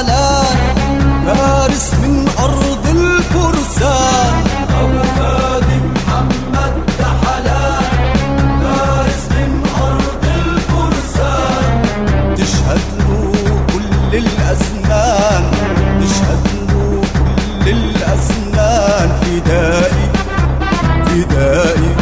العلان فارس من أرض الفرسان. أبو هادي محمد تحلان فارس من أرض الفرسان. تشهد له كل الأزمان تشهد له كل الأزمان. فدائي فدائي.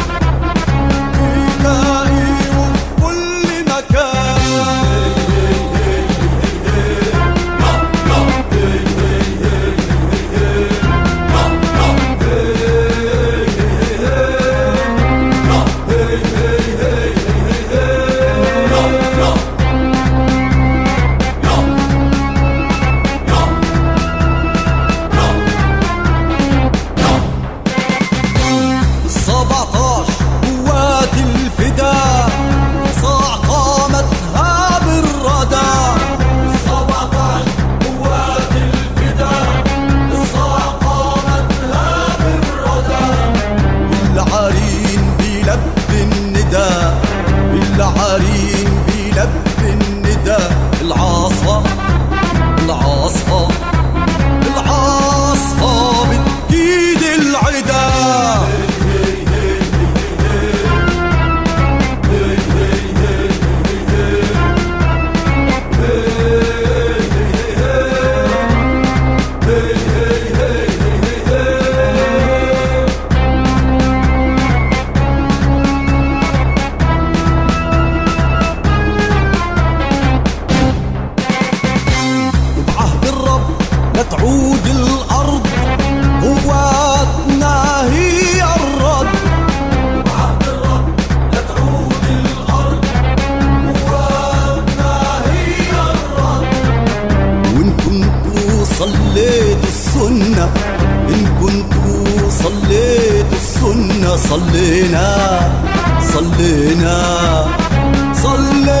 صلينا صلينا صلينا.